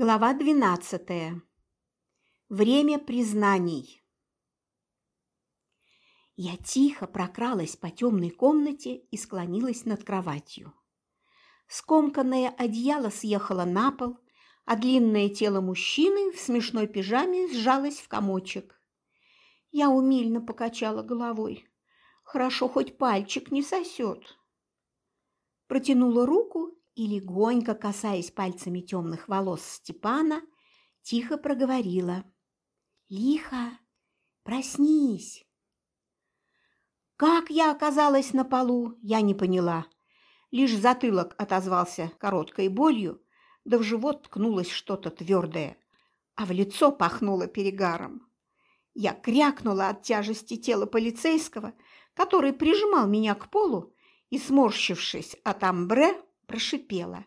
Глава 12. Время признаний. Я тихо прокралась по темной комнате и склонилась над кроватью. Скомканное одеяло съехало на пол, а длинное тело мужчины в смешной пижаме сжалось в комочек. Я умильно покачала головой. Хорошо, хоть пальчик не сосет. Протянула руку и, легонько касаясь пальцами темных волос Степана, тихо проговорила. «Лихо, проснись!» Как я оказалась на полу, я не поняла. Лишь затылок отозвался короткой болью, да в живот ткнулось что-то твердое, а в лицо пахнуло перегаром. Я крякнула от тяжести тела полицейского, который прижимал меня к полу и, сморщившись от амбре, прошипела.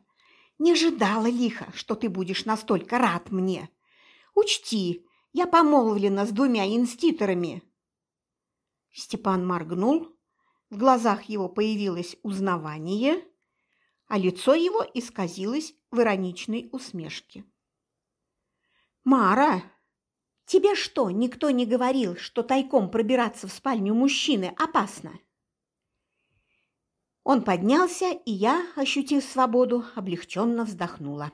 «Не ожидала лихо, что ты будешь настолько рад мне. Учти, я помолвлена с двумя инститорами». Степан моргнул, в глазах его появилось узнавание, а лицо его исказилось в ироничной усмешке. «Мара, тебе что, никто не говорил, что тайком пробираться в спальню мужчины опасно?» Он поднялся, и я, ощутив свободу, облегченно вздохнула.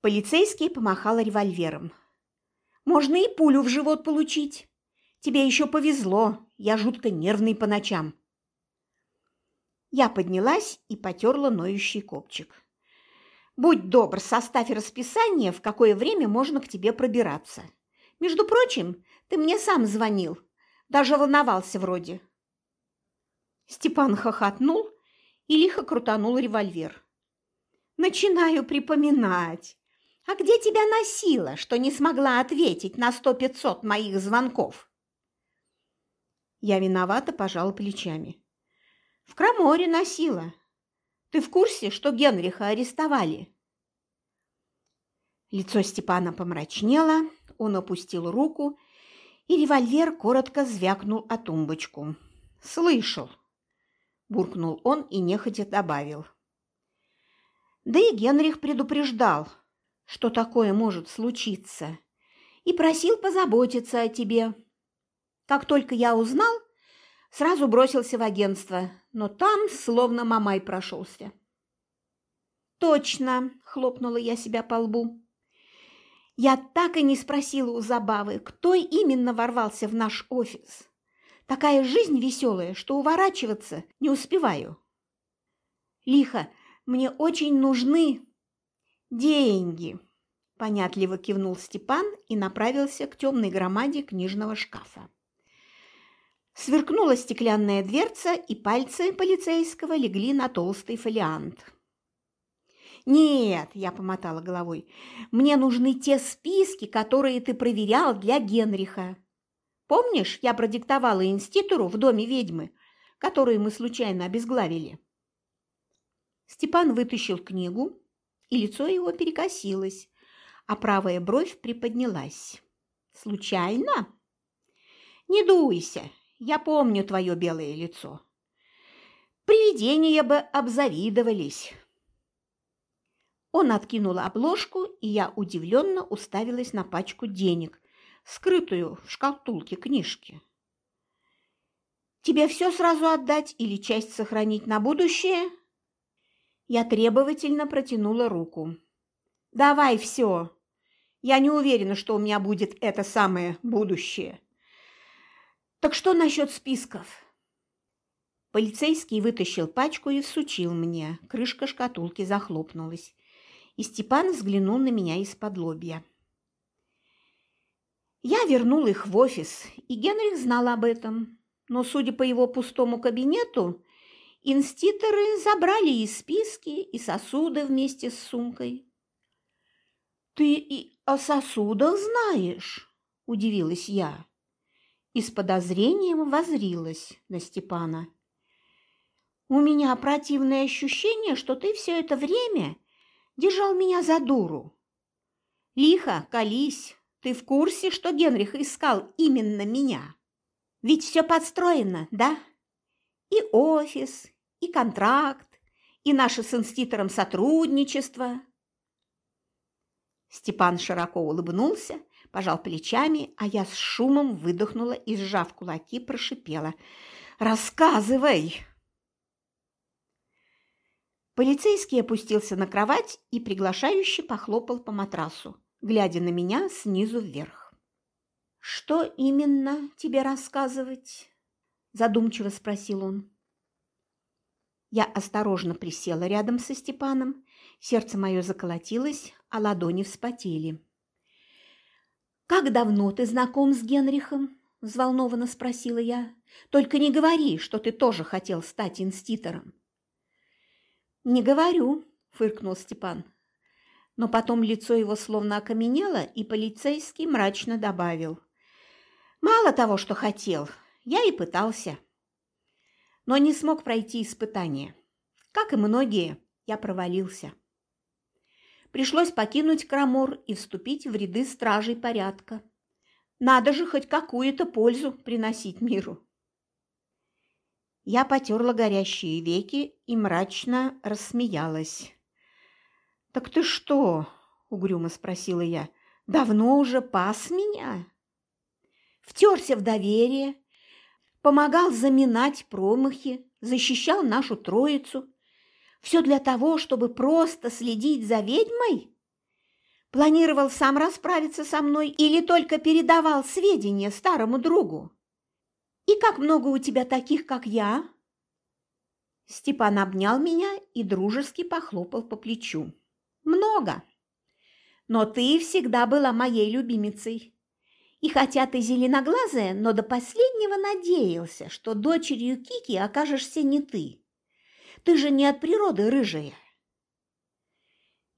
Полицейский помахал револьвером. «Можно и пулю в живот получить. Тебе еще повезло, я жутко нервный по ночам». Я поднялась и потерла ноющий копчик. «Будь добр, составь расписание, в какое время можно к тебе пробираться. Между прочим, ты мне сам звонил, даже волновался вроде». Степан хохотнул и лихо крутанул револьвер. «Начинаю припоминать. А где тебя носило, что не смогла ответить на сто-пятьсот моих звонков?» Я виновата пожала плечами. «В Краморе носила. Ты в курсе, что Генриха арестовали?» Лицо Степана помрачнело, он опустил руку, и револьвер коротко звякнул о тумбочку. «Слышал буркнул он и нехотя добавил. Да и Генрих предупреждал, что такое может случиться, и просил позаботиться о тебе. Как только я узнал, сразу бросился в агентство, но там словно мамай прошелся. «Точно!» – хлопнула я себя по лбу. Я так и не спросила у Забавы, кто именно ворвался в наш офис. Такая жизнь веселая, что уворачиваться не успеваю. Лихо, мне очень нужны деньги, понятливо кивнул Степан и направился к темной громаде книжного шкафа. Сверкнула стеклянная дверца, и пальцы полицейского легли на толстый фолиант. «Нет», – я помотала головой, – «мне нужны те списки, которые ты проверял для Генриха. Помнишь, я продиктовала институту в доме ведьмы, которую мы случайно обезглавили?» Степан вытащил книгу, и лицо его перекосилось, а правая бровь приподнялась. «Случайно?» «Не дуйся, я помню твое белое лицо. Привидения бы обзавидовались». Он откинул обложку, и я удивленно уставилась на пачку денег, скрытую в шкатулке книжки. «Тебе все сразу отдать или часть сохранить на будущее?» Я требовательно протянула руку. «Давай все. Я не уверена, что у меня будет это самое будущее. Так что насчет списков?» Полицейский вытащил пачку и всучил мне. Крышка шкатулки захлопнулась, и Степан взглянул на меня из-под лобья. Я вернул их в офис, и Генрих знал об этом. Но, судя по его пустому кабинету, инститоры забрали и списки, и сосуды вместе с сумкой. «Ты и о сосудах знаешь?» – удивилась я. И с подозрением возрилась на Степана. «У меня противное ощущение, что ты все это время держал меня за дуру. Лихо, колись, ты в курсе, что Генрих искал именно меня? Ведь все подстроено, да? И офис, и контракт, и наше с инститором сотрудничество. Степан широко улыбнулся, пожал плечами, а я с шумом выдохнула и, сжав кулаки, прошипела. «Рассказывай!» Полицейский опустился на кровать и приглашающе похлопал по матрасу, глядя на меня снизу вверх. «Что именно тебе рассказывать?» – задумчиво спросил он. Я осторожно присела рядом со Степаном, сердце мое заколотилось, а ладони вспотели. «Как давно ты знаком с Генрихом?» – взволнованно спросила я. «Только не говори, что ты тоже хотел стать инститором». «Не говорю», – фыркнул Степан. Но потом лицо его словно окаменело, и полицейский мрачно добавил. «Мало того, что хотел, я и пытался» но не смог пройти испытание. Как и многие, я провалился. Пришлось покинуть Крамор и вступить в ряды стражей порядка. Надо же хоть какую-то пользу приносить миру. Я потерла горящие веки и мрачно рассмеялась. «Так ты что?» – угрюмо спросила я. «Давно уже пас меня?» Втерся в доверие, помогал заминать промахи, защищал нашу троицу. Все для того, чтобы просто следить за ведьмой? Планировал сам расправиться со мной или только передавал сведения старому другу? И как много у тебя таких, как я? Степан обнял меня и дружески похлопал по плечу. Много. Но ты всегда была моей любимицей. И хотя ты зеленоглазая, но до последнего надеялся, что дочерью Кики окажешься не ты. Ты же не от природы рыжая.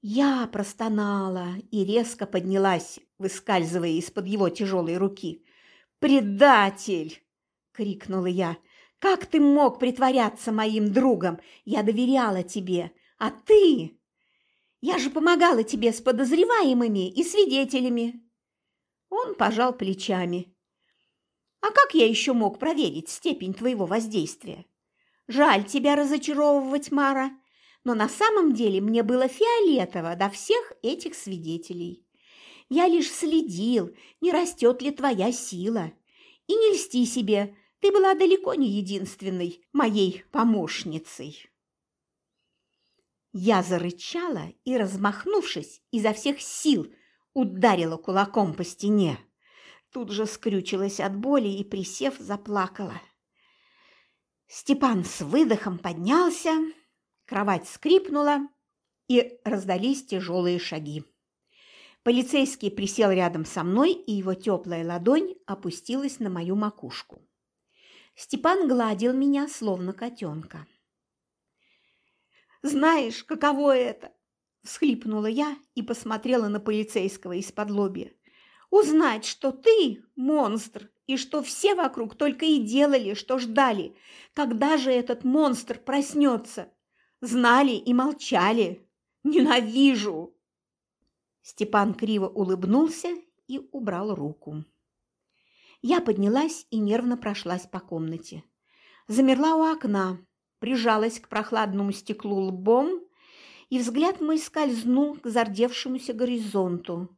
Я простонала и резко поднялась, выскальзывая из-под его тяжелой руки. «Предатель!» – крикнула я. «Как ты мог притворяться моим другом? Я доверяла тебе, а ты...» Я же помогала тебе с подозреваемыми и свидетелями. Он пожал плечами. «А как я еще мог проверить степень твоего воздействия? Жаль тебя разочаровывать, Мара, но на самом деле мне было фиолетово до всех этих свидетелей. Я лишь следил, не растет ли твоя сила. И не льсти себе, ты была далеко не единственной моей помощницей». Я зарычала и, размахнувшись изо всех сил, ударила кулаком по стене. Тут же скрючилась от боли и, присев, заплакала. Степан с выдохом поднялся, кровать скрипнула, и раздались тяжелые шаги. Полицейский присел рядом со мной, и его теплая ладонь опустилась на мою макушку. Степан гладил меня, словно котенка. «Знаешь, каково это всхлипнула я и посмотрела на полицейского из-под лобья. Узнать, что ты монстр, и что все вокруг только и делали, что ждали, когда же этот монстр проснется. Знали и молчали. Ненавижу!» Степан криво улыбнулся и убрал руку. Я поднялась и нервно прошлась по комнате. Замерла у окна, прижалась к прохладному стеклу лбом и взгляд мой скользнул к зардевшемуся горизонту.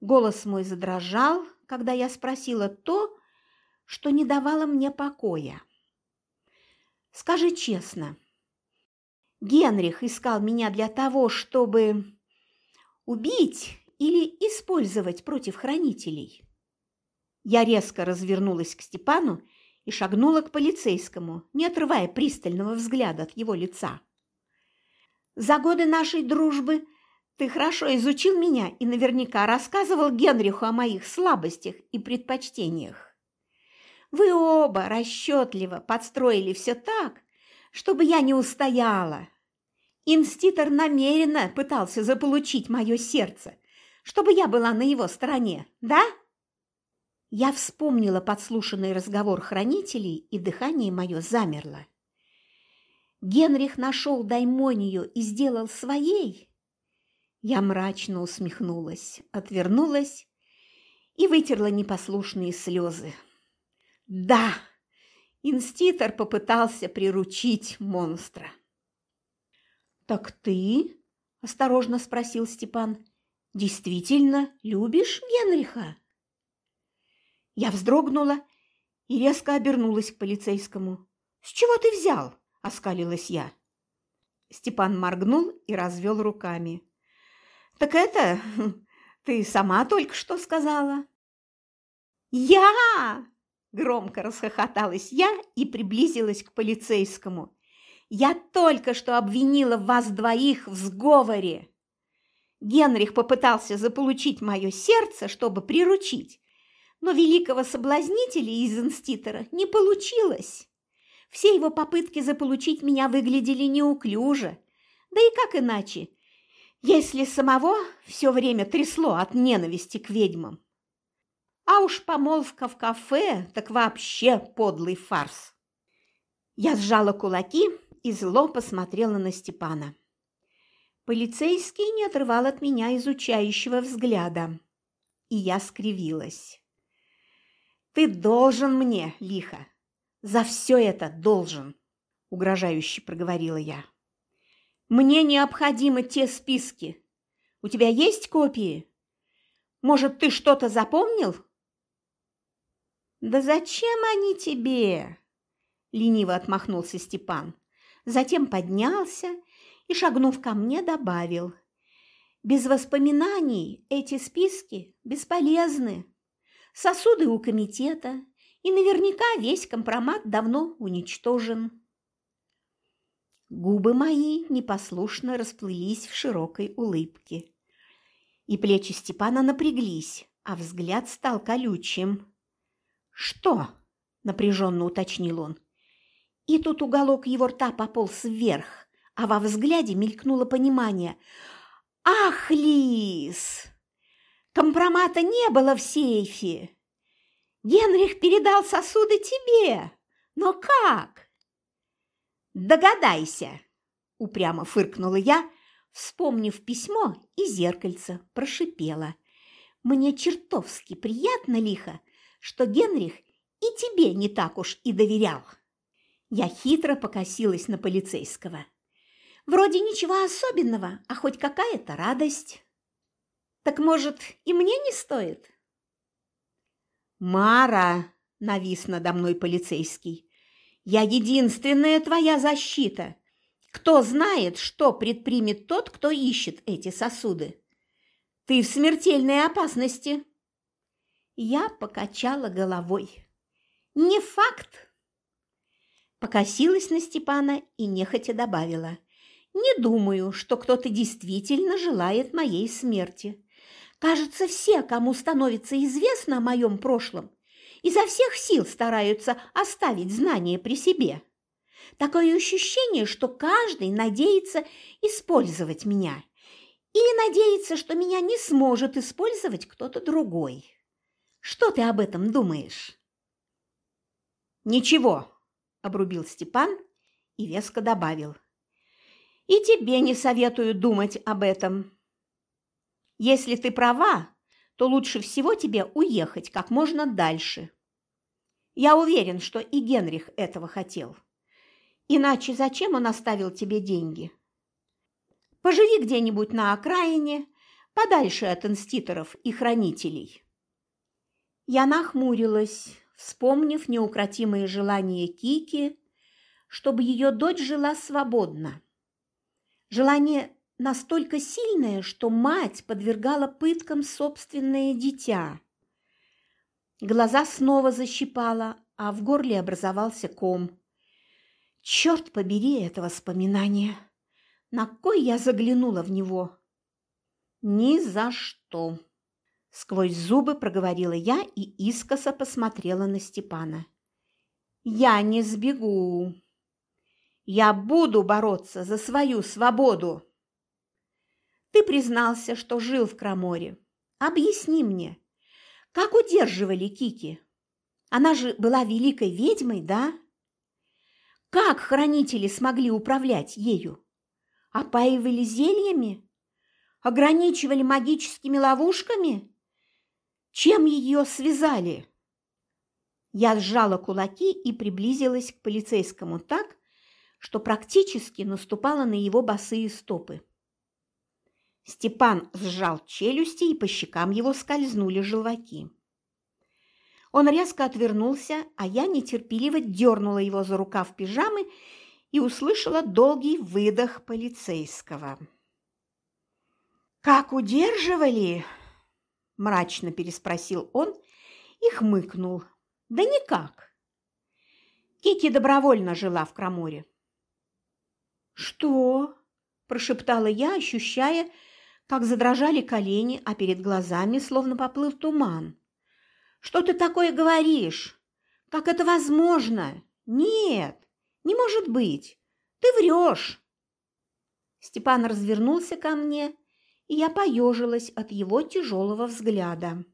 Голос мой задрожал, когда я спросила то, что не давало мне покоя. «Скажи честно, Генрих искал меня для того, чтобы убить или использовать против хранителей?» Я резко развернулась к Степану и шагнула к полицейскому, не отрывая пристального взгляда от его лица. За годы нашей дружбы ты хорошо изучил меня и наверняка рассказывал Генриху о моих слабостях и предпочтениях. Вы оба расчетливо подстроили все так, чтобы я не устояла. Инститор намеренно пытался заполучить мое сердце, чтобы я была на его стороне, да? Я вспомнила подслушанный разговор хранителей, и дыхание мое замерло. Генрих нашел Даймонию и сделал своей? Я мрачно усмехнулась, отвернулась и вытерла непослушные слезы. Да, инститор попытался приручить монстра. «Так ты?» – осторожно спросил Степан. действительно любишь Генриха?» Я вздрогнула и резко обернулась к полицейскому. «С чего ты взял?» – оскалилась я. Степан моргнул и развел руками. «Так это ты сама только что сказала». «Я!» – громко расхохоталась я и приблизилась к полицейскому. «Я только что обвинила вас двоих в сговоре!» Генрих попытался заполучить мое сердце, чтобы приручить, но великого соблазнителя из инститора не получилось. Все его попытки заполучить меня выглядели неуклюже. Да и как иначе, если самого все время трясло от ненависти к ведьмам? А уж помолвка в кафе так вообще подлый фарс. Я сжала кулаки и зло посмотрела на Степана. Полицейский не отрывал от меня изучающего взгляда, и я скривилась. «Ты должен мне, лихо, за все это должен», – угрожающе проговорила я. «Мне необходимы те списки. У тебя есть копии? Может, ты что-то запомнил?» «Да зачем они тебе?» – лениво отмахнулся Степан. Затем поднялся и, шагнув ко мне, добавил. «Без воспоминаний эти списки бесполезны» сосуды у комитета, и наверняка весь компромат давно уничтожен. Губы мои непослушно расплылись в широкой улыбке. И плечи Степана напряглись, а взгляд стал колючим. «Что?» – напряженно уточнил он. И тут уголок его рта пополз вверх, а во взгляде мелькнуло понимание. «Ах, Лис!» Компромата не было в сейфе. Генрих передал сосуды тебе. Но как? Догадайся, упрямо фыркнула я, вспомнив письмо и зеркальце, прошипела. Мне чертовски приятно, лихо, что Генрих и тебе не так уж и доверял. Я хитро покосилась на полицейского. Вроде ничего особенного, а хоть какая-то радость. Так, может, и мне не стоит? Мара, навис надо мной полицейский, я единственная твоя защита. Кто знает, что предпримет тот, кто ищет эти сосуды? Ты в смертельной опасности. Я покачала головой. Не факт. Покосилась на Степана и нехотя добавила. Не думаю, что кто-то действительно желает моей смерти. Кажется, все, кому становится известно о моем прошлом, изо всех сил стараются оставить знания при себе. Такое ощущение, что каждый надеется использовать меня или надеется, что меня не сможет использовать кто-то другой. Что ты об этом думаешь? Ничего, обрубил Степан и веско добавил. И тебе не советую думать об этом. Если ты права, то лучше всего тебе уехать как можно дальше. Я уверен, что и Генрих этого хотел. Иначе зачем он оставил тебе деньги? Поживи где-нибудь на окраине, подальше от инститоров и хранителей. Я нахмурилась, вспомнив неукротимые желания Кики, чтобы ее дочь жила свободно. Желание настолько сильное, что мать подвергала пыткам собственное дитя. Глаза снова защипала, а в горле образовался ком. Черт побери это воспоминание! На кой я заглянула в него? Ни за что! Сквозь зубы проговорила я и искоса посмотрела на Степана. Я не сбегу. Я буду бороться за свою свободу. Ты признался, что жил в Краморе. Объясни мне, как удерживали Кики? Она же была великой ведьмой, да? Как хранители смогли управлять ею? Опаивали зельями? Ограничивали магическими ловушками? Чем ее связали? Я сжала кулаки и приблизилась к полицейскому так, что практически наступала на его босые стопы. Степан сжал челюсти, и по щекам его скользнули желваки. Он резко отвернулся, а я нетерпеливо дернула его за рукав пижамы и услышала долгий выдох полицейского. «Как удерживали?» – мрачно переспросил он и хмыкнул. «Да никак. Кики добровольно жила в Краморе». «Что?» – прошептала я, ощущая, как задрожали колени, а перед глазами словно поплыл туман. «Что ты такое говоришь? Как это возможно? Нет, не может быть. Ты врешь!» Степан развернулся ко мне, и я поежилась от его тяжелого взгляда.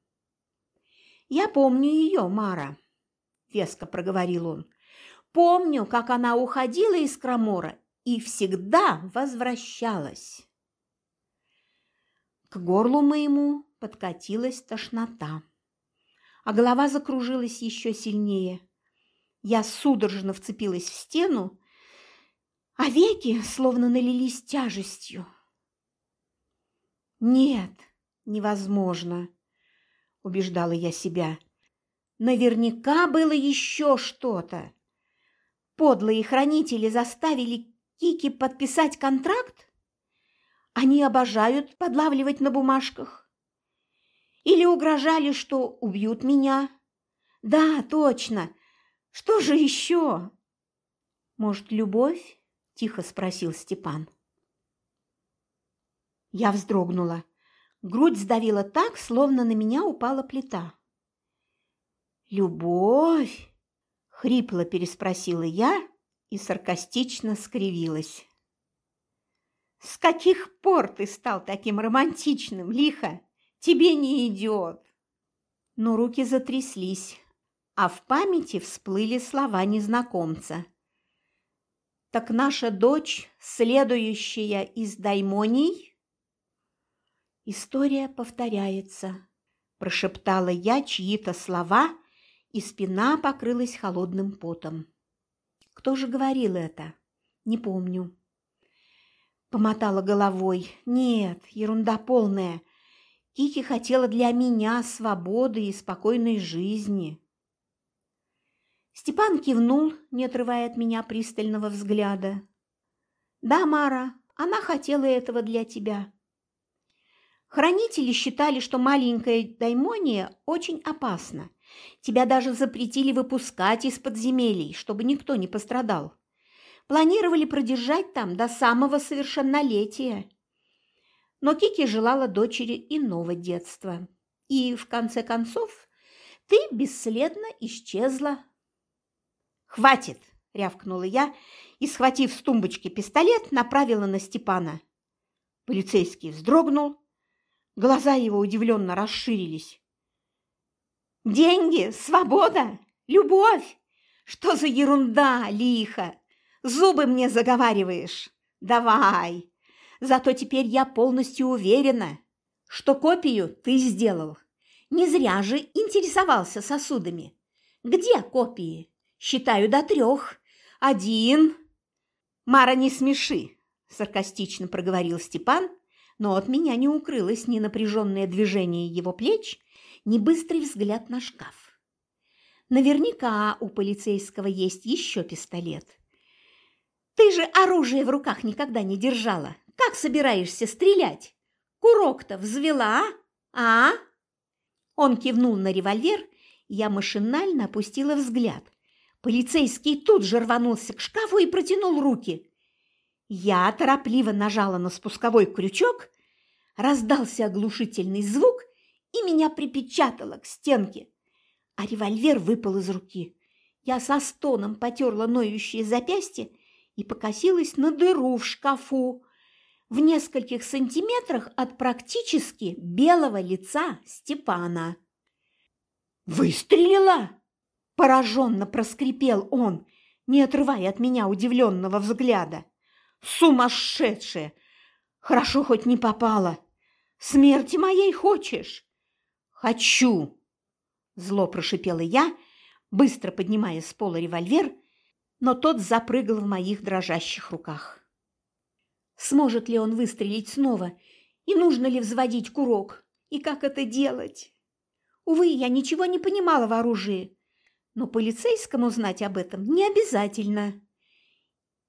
«Я помню ее, Мара», – веско проговорил он. «Помню, как она уходила из Крамора и всегда возвращалась». К горлу моему подкатилась тошнота, а голова закружилась еще сильнее. Я судорожно вцепилась в стену, а веки словно налились тяжестью. «Нет, невозможно», – убеждала я себя. «Наверняка было еще что-то. Подлые хранители заставили Кики подписать контракт? Они обожают подлавливать на бумажках. Или угрожали, что убьют меня. Да, точно. Что же еще? Может, любовь? Тихо спросил Степан. Я вздрогнула. Грудь сдавила так, словно на меня упала плита. «Любовь?» – хрипло переспросила я и саркастично скривилась. С каких пор ты стал таким романтичным, лихо? Тебе не идет. Но руки затряслись, а в памяти всплыли слова незнакомца. Так наша дочь, следующая из даймоний? История повторяется, прошептала я чьи-то слова, и спина покрылась холодным потом. Кто же говорил это? Не помню. Помотала головой. Нет, ерунда полная. Кики хотела для меня свободы и спокойной жизни. Степан кивнул, не отрывая от меня пристального взгляда. «Да, Мара, она хотела этого для тебя». Хранители считали, что маленькая даймония очень опасна. Тебя даже запретили выпускать из подземелий, чтобы никто не пострадал планировали продержать там до самого совершеннолетия. Но Кики желала дочери иного детства. И, в конце концов, ты бесследно исчезла. «Хватит!» – рявкнула я и, схватив с тумбочки пистолет, направила на Степана. Полицейский вздрогнул, глаза его удивленно расширились. «Деньги, свобода, любовь! Что за ерунда, лихо! Зубы мне заговариваешь? Давай. Зато теперь я полностью уверена, что копию ты сделал. Не зря же интересовался сосудами. Где копии? Считаю до трех. Один. Мара, не смеши, саркастично проговорил Степан, но от меня не укрылось ни напряженное движение его плеч, ни быстрый взгляд на шкаф. Наверняка у полицейского есть еще пистолет. Ты же оружие в руках никогда не держала. Как собираешься стрелять? Курок-то взвела, а? Он кивнул на револьвер, я машинально опустила взгляд. Полицейский тут же рванулся к шкафу и протянул руки. Я торопливо нажала на спусковой крючок, раздался оглушительный звук, и меня припечатало к стенке, а револьвер выпал из руки. Я со стоном потерла ноющие запястья и покосилась на дыру в шкафу в нескольких сантиметрах от практически белого лица Степана. «Выстрелила!» – пораженно проскрипел он, не отрывая от меня удивленного взгляда. «Сумасшедшая! Хорошо хоть не попала! Смерти моей хочешь?» «Хочу!» – зло прошипела я, быстро поднимая с пола револьвер – но тот запрыгал в моих дрожащих руках. Сможет ли он выстрелить снова, И нужно ли взводить курок? И как это делать? Увы, я ничего не понимала в оружии, но полицейскому знать об этом не обязательно.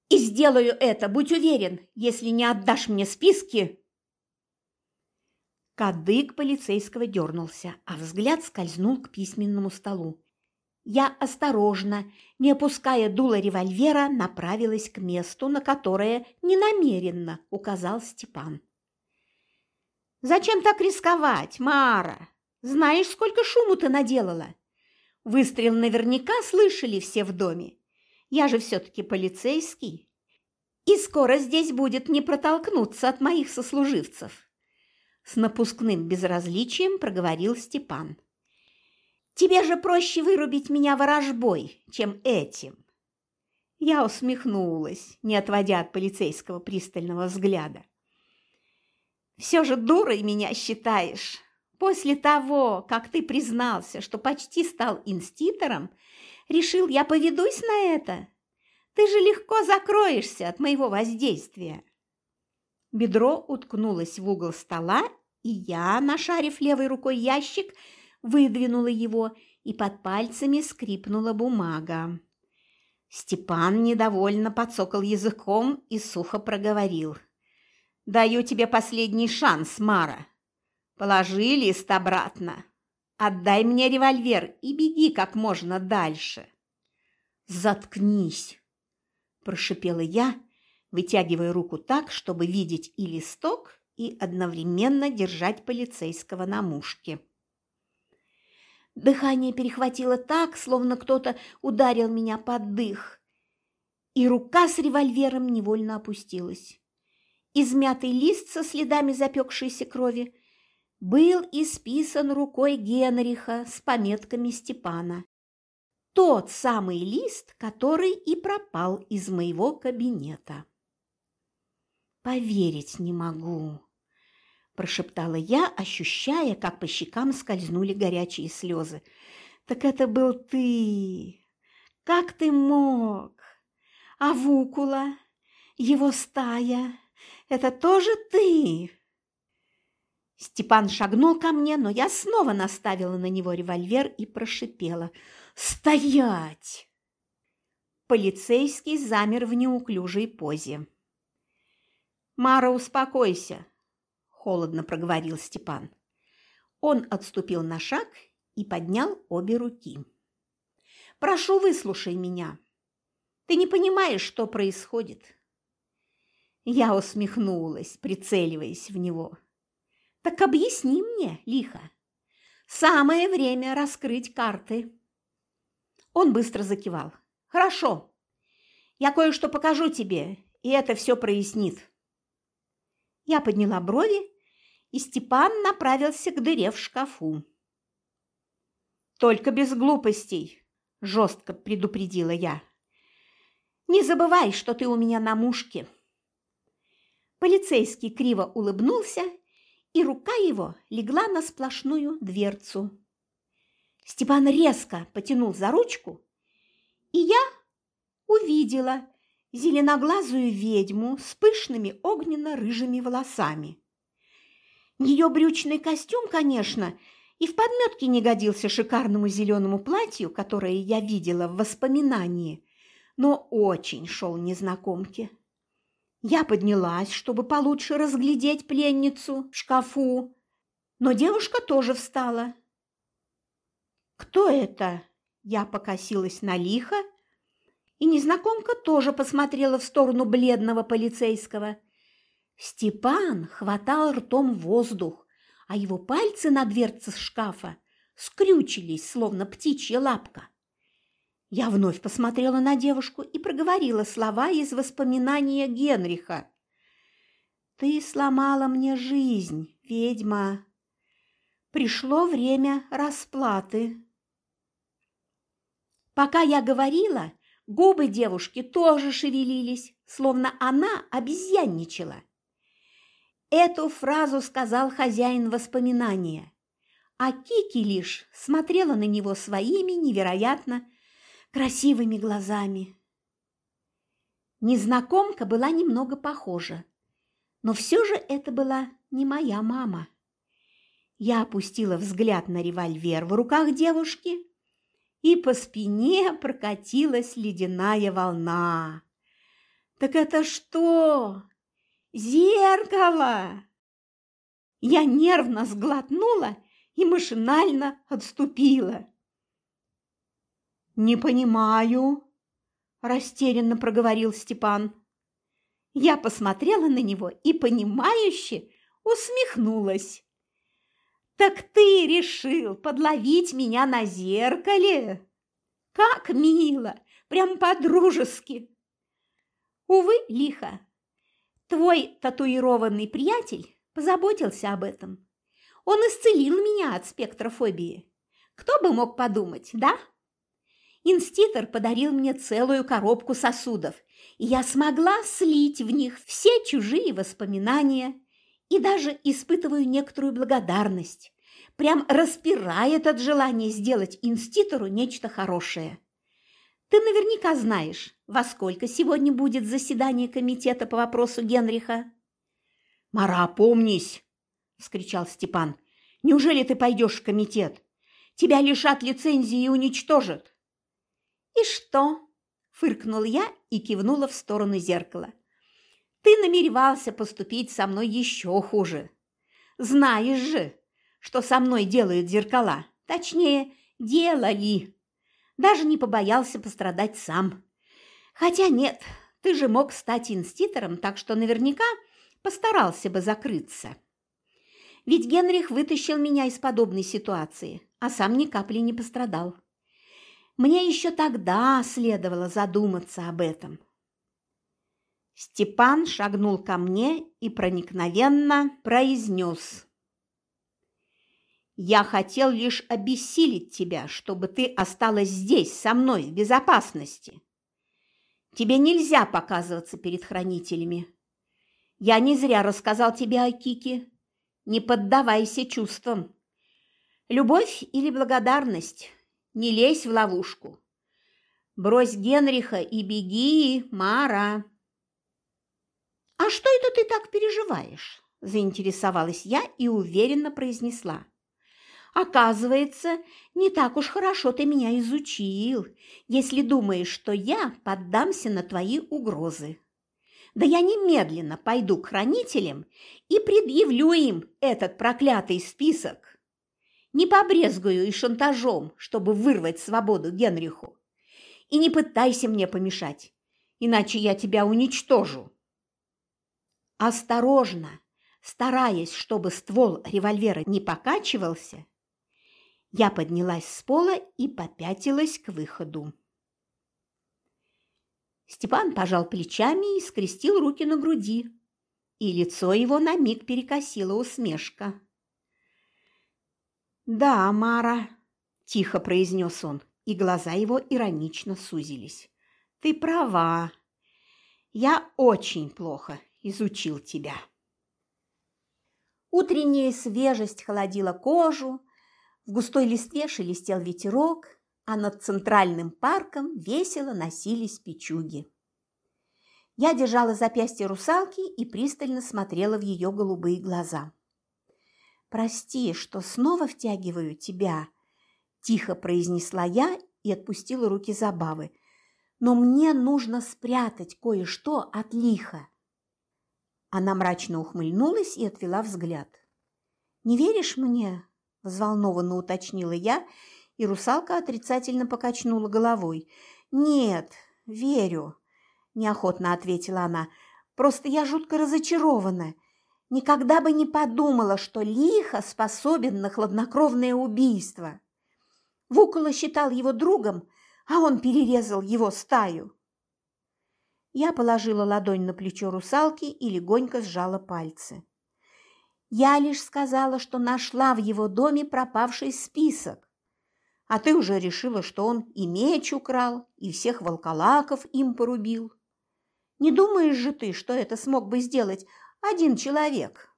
И сделаю это, будь уверен, если не отдашь мне списки. Кадык полицейского дернулся, а взгляд скользнул к письменному столу. Я осторожно, не опуская дула револьвера, направилась к месту, на которое ненамеренно указал Степан. «Зачем так рисковать, Мара? Знаешь, сколько шуму ты наделала? Выстрел наверняка слышали все в доме. Я же все-таки полицейский. И скоро здесь будет не протолкнуться от моих сослуживцев. С напускным безразличием проговорил Степан. Тебе же проще вырубить меня ворожбой, чем этим. Я усмехнулась, не отводя от полицейского пристального взгляда. Все же дурой меня считаешь. После того, как ты признался, что почти стал инститором, Решил, я поведусь на это? Ты же легко закроешься от моего воздействия. Бедро уткнулось в угол стола, и я, нашарив левой рукой ящик, выдвинула его, и под пальцами скрипнула бумага. Степан недовольно подсокал языком и сухо проговорил. «Даю тебе последний шанс, Мара. Положи лист обратно». Отдай мне револьвер и беги как можно дальше. Заткнись, прошипела я, вытягивая руку так, чтобы видеть и листок, и одновременно держать полицейского на мушке. Дыхание перехватило так, словно кто-то ударил меня под дых, и рука с револьвером невольно опустилась. Измятый лист со следами запекшейся крови был исписан рукой Генриха с пометками Степана. Тот самый лист, который и пропал из моего кабинета. «Поверить не могу», – прошептала я, ощущая, как по щекам скользнули горячие слезы. «Так это был ты! Как ты мог? А Вукула, его стая, это тоже ты?» Степан шагнул ко мне, но я снова наставила на него револьвер и прошипела. «Стоять!» Полицейский замер в неуклюжей позе. «Мара, успокойся!» – холодно проговорил Степан. Он отступил на шаг и поднял обе руки. «Прошу, выслушай меня. Ты не понимаешь, что происходит?» Я усмехнулась, прицеливаясь в него. Так объясни мне, лихо. Самое время раскрыть карты. Он быстро закивал. Хорошо. Я кое-что покажу тебе, и это все прояснит. Я подняла брови, и Степан направился к дыре в шкафу. «Только без глупостей», – жестко предупредила я. «Не забывай, что ты у меня на мушке». Полицейский криво улыбнулся и рука его легла на сплошную дверцу. Степан резко потянул за ручку, и я увидела зеленоглазую ведьму с пышными огненно-рыжими волосами. Ее брючный костюм, конечно, и в подметке не годился шикарному зеленому платью, которое я видела в воспоминании, но очень шел незнакомке. Я поднялась, чтобы получше разглядеть пленницу в шкафу, но девушка тоже встала. «Кто это?» Я покосилась на лихо, и незнакомка тоже посмотрела в сторону бледного полицейского. Степан хватал ртом воздух, а его пальцы на дверце шкафа скрючились, словно птичья лапка. Я вновь посмотрела на девушку и проговорила слова из воспоминания Генриха. «Ты сломала мне жизнь, ведьма. Пришло время расплаты». Пока я говорила, губы девушки тоже шевелились, словно она обезьянничала. Эту фразу сказал хозяин воспоминания, а Кики лишь смотрела на него своими невероятно красивыми глазами. Незнакомка была немного похожа, Но все же это была не моя мама. Я опустила взгляд на револьвер в руках девушки, и по спине прокатилась ледяная волна. «Так это что? Зеркало!» Я нервно сглотнула и машинально отступила. «Не понимаю», – растерянно проговорил Степан. Я посмотрела на него и, понимающе, усмехнулась. «Так ты решил подловить меня на зеркале? Как мило, прям по-дружески!» Увы, лихо. Твой татуированный приятель позаботился об этом. Он исцелил меня от спектрофобии. Кто бы мог подумать, да? Инститор подарил мне целую коробку сосудов, и я смогла слить в них все чужие воспоминания и даже испытываю некоторую благодарность. Прям распирает от желания сделать инститору нечто хорошее. Ты наверняка знаешь, во сколько сегодня будет заседание комитета по вопросу Генриха. «Мара, помнись!» – вскричал Степан. «Неужели ты пойдешь в комитет? Тебя лишат лицензии и уничтожат!» «И что?» – фыркнул я и кивнула в сторону зеркала. «Ты намеревался поступить со мной еще хуже. Знаешь же, что со мной делают зеркала, точнее, делали. Даже не побоялся пострадать сам. Хотя нет, ты же мог стать инститором, так что наверняка постарался бы закрыться. Ведь Генрих вытащил меня из подобной ситуации, а сам ни капли не пострадал. Мне еще тогда следовало задуматься об этом. Степан шагнул ко мне и проникновенно произнес. «Я хотел лишь обессилить тебя, чтобы ты осталась здесь, со мной, в безопасности. Тебе нельзя показываться перед хранителями. Я не зря рассказал тебе о Кике. Не поддавайся чувствам. Любовь или благодарность не лезь в ловушку. Брось Генриха и беги, Мара. А что это ты так переживаешь? Заинтересовалась я и уверенно произнесла. Оказывается, не так уж хорошо ты меня изучил, если думаешь, что я поддамся на твои угрозы. Да я немедленно пойду к хранителям и предъявлю им этот проклятый список не побрезгую и шантажом, чтобы вырвать свободу Генриху. И не пытайся мне помешать, иначе я тебя уничтожу. Осторожно, стараясь, чтобы ствол револьвера не покачивался, я поднялась с пола и попятилась к выходу. Степан пожал плечами и скрестил руки на груди, и лицо его на миг перекосило усмешка. «Да, Мара», – тихо произнес он, и глаза его иронично сузились. «Ты права. Я очень плохо изучил тебя». Утренняя свежесть холодила кожу, в густой листве шелестел ветерок, а над центральным парком весело носились печуги. Я держала запястье русалки и пристально смотрела в ее голубые глаза. «Прости, что снова втягиваю тебя», – тихо произнесла я и отпустила руки забавы. «Но мне нужно спрятать кое-что от лиха». Она мрачно ухмыльнулась и отвела взгляд. «Не веришь мне?» – взволнованно уточнила я, и русалка отрицательно покачнула головой. «Нет, верю», – неохотно ответила она. «Просто я жутко разочарована. Никогда бы не подумала, что лихо способен на хладнокровное убийство. Вукола считал его другом, а он перерезал его стаю. Я положила ладонь на плечо русалки и легонько сжала пальцы. Я лишь сказала, что нашла в его доме пропавший список. А ты уже решила, что он и меч украл, и всех волколаков им порубил. Не думаешь же ты, что это смог бы сделать один человек.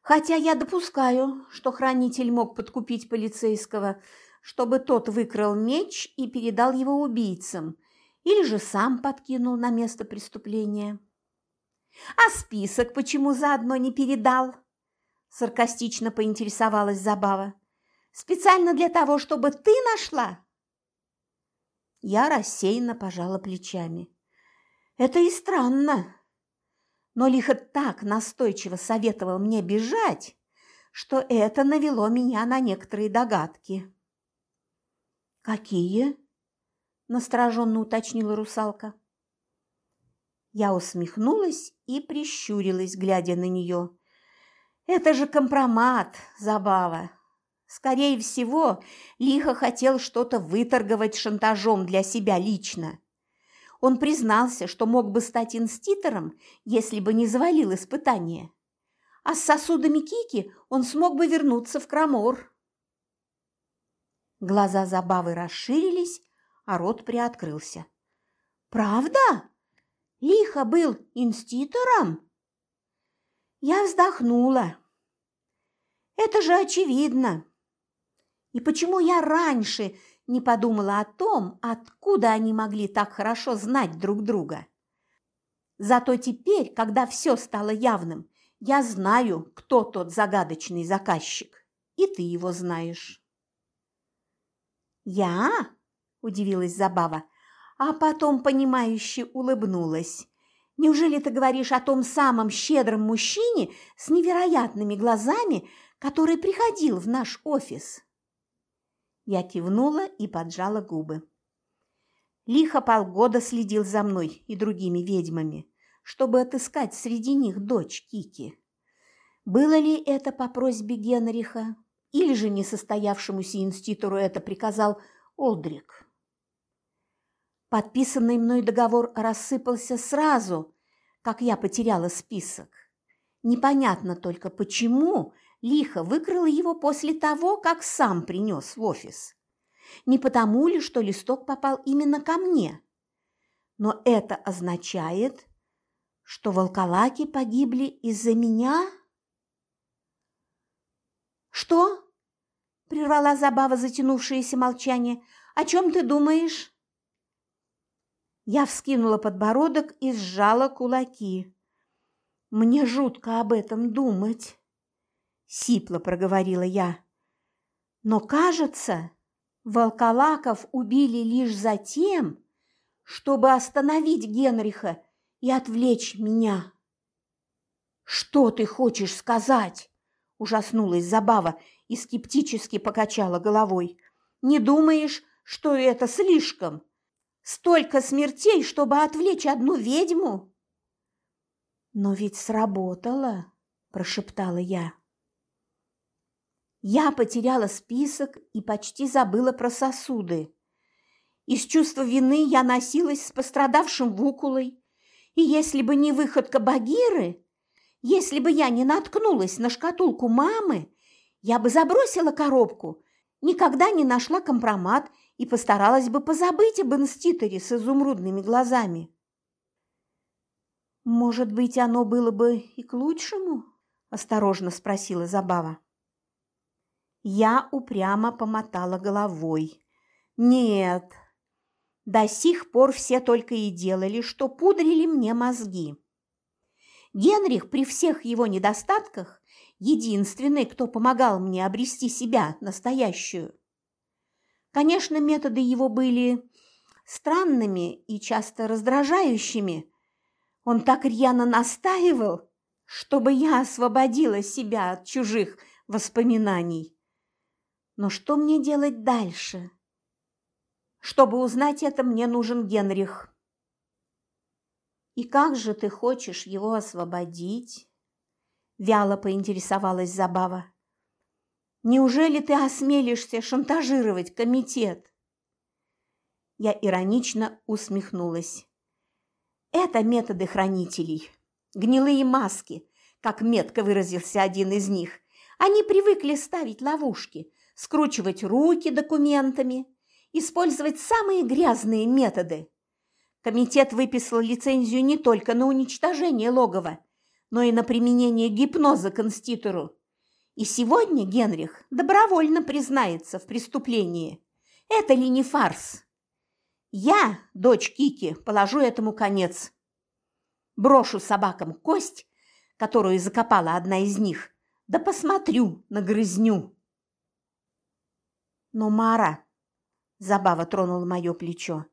Хотя я допускаю, что хранитель мог подкупить полицейского, чтобы тот выкрал меч и передал его убийцам, или же сам подкинул на место преступления. А список почему заодно не передал? Саркастично поинтересовалась Забава. Специально для того, чтобы ты нашла? Я рассеянно пожала плечами. Это и странно. Но лихо так настойчиво советовал мне бежать, что это навело меня на некоторые догадки. «Какие?» – настороженно уточнила русалка. Я усмехнулась и прищурилась, глядя на нее. «Это же компромат, забава. Скорее всего, Лихо хотел что-то выторговать шантажом для себя лично. Он признался, что мог бы стать инститором, если бы не завалил испытание. А с сосудами Кики он смог бы вернуться в Крамор. Глаза Забавы расширились, а рот приоткрылся. «Правда? Лихо был инститором?» Я вздохнула. «Это же очевидно. И почему я раньше не подумала о том, откуда они могли так хорошо знать друг друга? Зато теперь, когда все стало явным, я знаю, кто тот загадочный заказчик, и ты его знаешь. «Я?» – удивилась Забава, а потом понимающе улыбнулась. «Неужели ты говоришь о том самом щедром мужчине с невероятными глазами, который приходил в наш офис?» Я кивнула и поджала губы. Лихо полгода следил за мной и другими ведьмами, чтобы отыскать среди них дочь Кики. Было ли это по просьбе Генриха, или же несостоявшемуся институту это приказал Олдрик? Подписанный мной договор рассыпался сразу, как я потеряла список. Непонятно только, почему лихо выкрал его после того, как сам принес в офис. Не потому ли, что листок попал именно ко мне? Но это означает, что волколаки погибли из-за меня? «Что?» – прервала забава затянувшееся молчание. «О чем ты думаешь?» Я вскинула подбородок и сжала кулаки. Мне жутко об этом думать сипло проговорила я. Но, кажется, волколаков убили лишь за тем, чтобы остановить Генриха и отвлечь меня. «Что ты хочешь сказать?» – ужаснулась Забава и скептически покачала головой. «Не думаешь, что это слишком? Столько смертей, чтобы отвлечь одну ведьму?» «Но ведь сработало», – прошептала я. Я потеряла список и почти забыла про сосуды. Из чувства вины я носилась с пострадавшим Вукулой, и если бы не выходка Багиры, если бы я не наткнулась на шкатулку мамы, я бы забросила коробку, никогда не нашла компромат и постаралась бы позабыть об инститоре с изумрудными глазами. «Может быть, оно было бы и к лучшему?» – осторожно спросила Забава. Я упрямо помотала головой. Нет, до сих пор все только и делали, что пудрили мне мозги. Генрих при всех его недостатках единственный, кто помогал мне обрести себя настоящую. Конечно, методы его были странными и часто раздражающими. Он так рьяно настаивал, чтобы я освободила себя от чужих воспоминаний. Но что мне делать дальше? Чтобы узнать это, мне нужен Генрих. И как же ты хочешь его освободить? Вяло поинтересовалась Забава. Неужели ты осмелишься шантажировать комитет? Я иронично усмехнулась. Это методы хранителей. Гнилые маски, как метко выразился один из них. Они привыкли ставить ловушки, скручивать руки документами, использовать самые грязные методы. Комитет выписал лицензию не только на уничтожение логова, но и на применение гипноза конститору. И сегодня Генрих добровольно признается в преступлении. Это ли не фарс? Я, дочь Кики, положу этому конец. Брошу собакам кость, которую закопала одна из них, да посмотрю на грызню. Но Мара, Забава тронула мое плечо,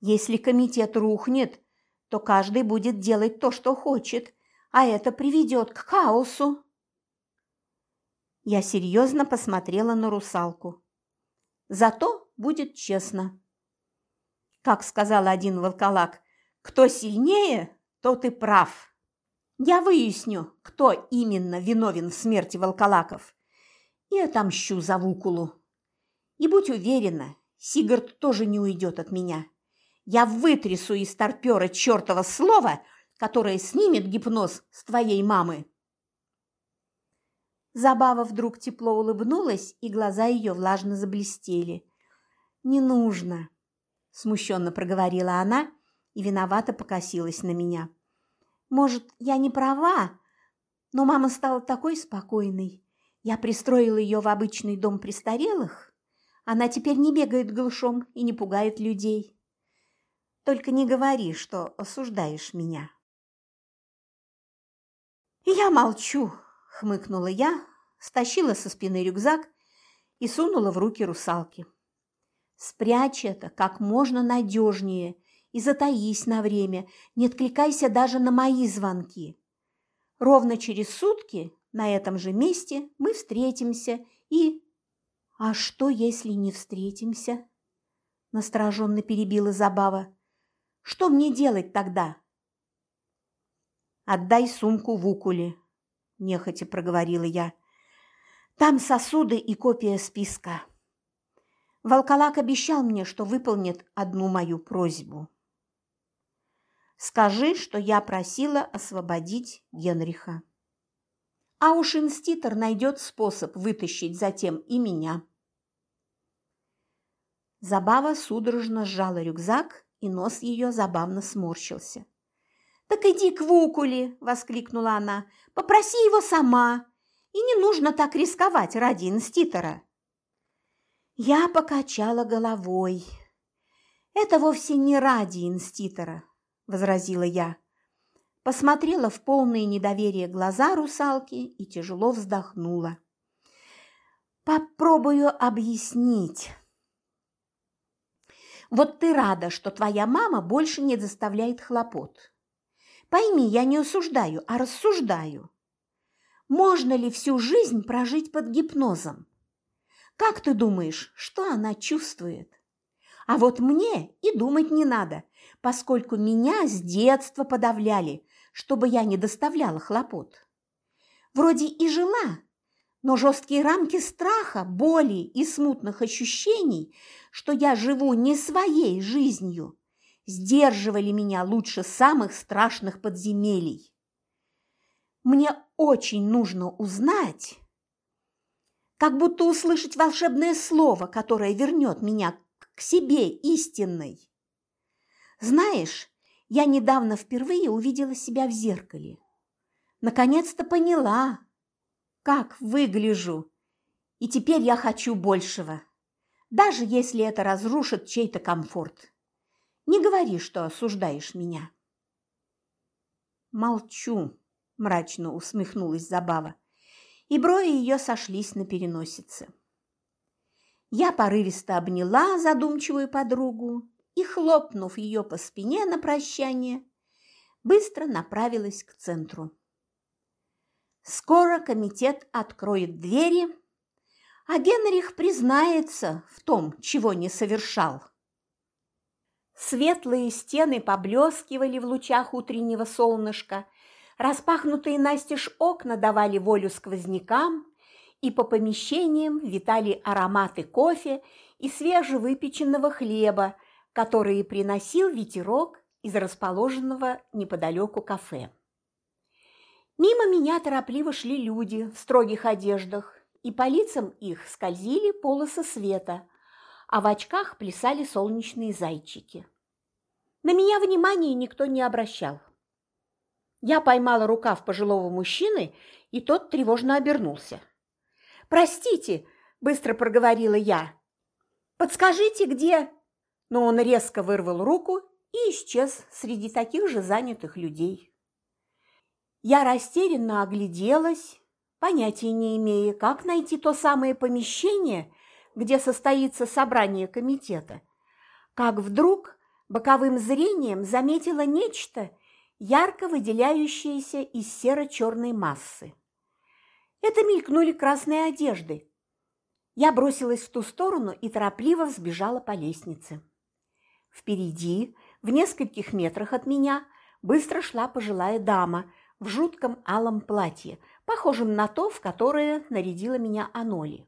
если комитет рухнет, то каждый будет делать то, что хочет, а это приведет к хаосу. Я серьезно посмотрела на русалку. Зато будет честно. Как сказал один волколак, кто сильнее, тот и прав. Я выясню, кто именно виновен в смерти волколаков, и отомщу за Вукулу. И будь уверена, Сигард тоже не уйдет от меня. Я вытрясу из торпера чертова слова, которое снимет гипноз с твоей мамы. Забава вдруг тепло улыбнулась, и глаза ее влажно заблестели. «Не нужно», – смущенно проговорила она и виновато покосилась на меня. «Может, я не права, но мама стала такой спокойной. Я пристроила ее в обычный дом престарелых. Она теперь не бегает голышом и не пугает людей. Только не говори, что осуждаешь меня. Я молчу, хмыкнула я, стащила со спины рюкзак и сунула в руки русалки. Спрячь это как можно надежнее и затаись на время, не откликайся даже на мои звонки. Ровно через сутки на этом же месте мы встретимся и... А что, если не встретимся? Настороженно перебила Забава. Что мне делать тогда? Отдай сумку в укуле, нехотя проговорила я. Там сосуды и копия списка. Волколак обещал мне, что выполнит одну мою просьбу. Скажи, что я просила освободить Генриха. А уж инститор найдет способ вытащить затем и меня. Забава судорожно сжала рюкзак и нос ее забавно сморщился. «Так иди к Вукуле!» – воскликнула она. «Попроси его сама, и не нужно так рисковать ради инститора». Я покачала головой. «Это вовсе не ради инститора», – возразила я. Посмотрела в полное недоверие глаза русалки и тяжело вздохнула. «Попробую объяснить». Вот ты рада, что твоя мама больше не заставляет хлопот. Пойми, я не осуждаю, а рассуждаю. Можно ли всю жизнь прожить под гипнозом? Как ты думаешь, что она чувствует? А вот мне и думать не надо, поскольку меня с детства подавляли, чтобы я не доставляла хлопот. Вроде и жила, но жесткие рамки страха, боли и смутных ощущений, что я живу не своей жизнью, сдерживали меня лучше самых страшных подземелий. Мне очень нужно узнать, как будто услышать волшебное слово, которое вернет меня к себе истинной. Знаешь, я недавно впервые увидела себя в зеркале. Наконец-то поняла, как выгляжу. И теперь я хочу большего, даже если это разрушит чей-то комфорт. Не говори, что осуждаешь меня. Молчу, мрачно усмехнулась Забава, и брови ее сошлись на переносице. Я порывисто обняла задумчивую подругу и, хлопнув ее по спине на прощание, быстро направилась к центру. Скоро комитет откроет двери, а Генрих признается в том, чего не совершал. Светлые стены поблескивали в лучах утреннего солнышка, распахнутые настежь окна давали волю сквознякам, и по помещениям витали ароматы кофе и свежевыпеченного хлеба, которые приносил ветерок из расположенного неподалеку кафе. Мимо меня торопливо шли люди в строгих одеждах, и по лицам их скользили полосы света, а в очках плясали солнечные зайчики. На меня внимания никто не обращал. Я поймала рукав пожилого мужчины, и тот тревожно обернулся. «Простите!» – быстро проговорила я. «Подскажите, где?» Но он резко вырвал руку и исчез среди таких же занятых людей. Я растерянно огляделась, понятия не имея, как найти то самое помещение, где состоится собрание комитета, как вдруг боковым зрением заметила нечто, ярко выделяющееся из серо-черной массы. Это мелькнули красные одежды. Я бросилась в ту сторону и торопливо взбежала по лестнице. Впереди, в нескольких метрах от меня, быстро шла пожилая дама в жутком алом платье, похожем на то, в которое нарядила меня Аноли.